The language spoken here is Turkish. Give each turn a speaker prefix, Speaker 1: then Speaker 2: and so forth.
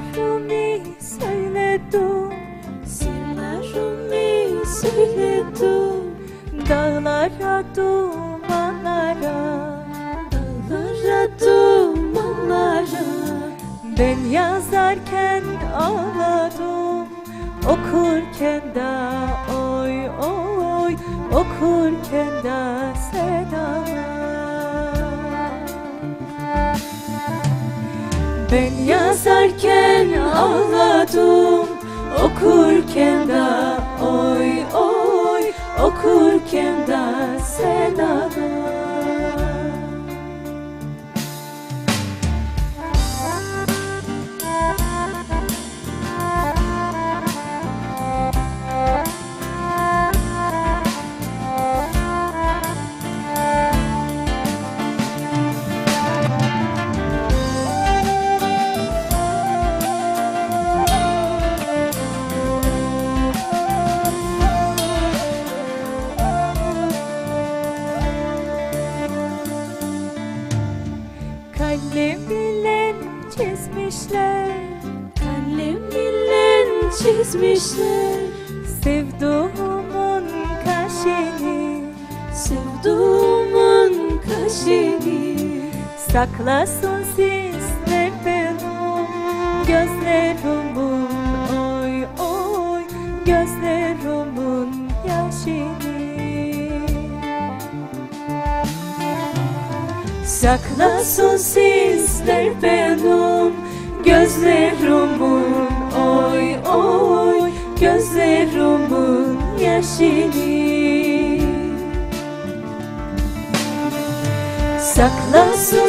Speaker 1: Siller Rumi söyledim
Speaker 2: Sırlarımı söyledim
Speaker 1: Dağlara dumanlara
Speaker 2: Dağlara dumanlara.
Speaker 1: Ben yazarken ağladım Okurken de oy oy. Okurken de sedalar Ben yazarken ağladım Okurken de oy oy Okurken de sedalar Kalemiyle çizmişler
Speaker 2: Kalemle çizmişler.
Speaker 1: Sevduğumun kaşını
Speaker 2: Sevduğumun kaşını
Speaker 1: Saklasın sizler benim Gözlerimin oy oy Gözlerimin yaşını. Saklasın sizler benim Gözlerimin oy oy Gözlerimin yaşını. Saklasın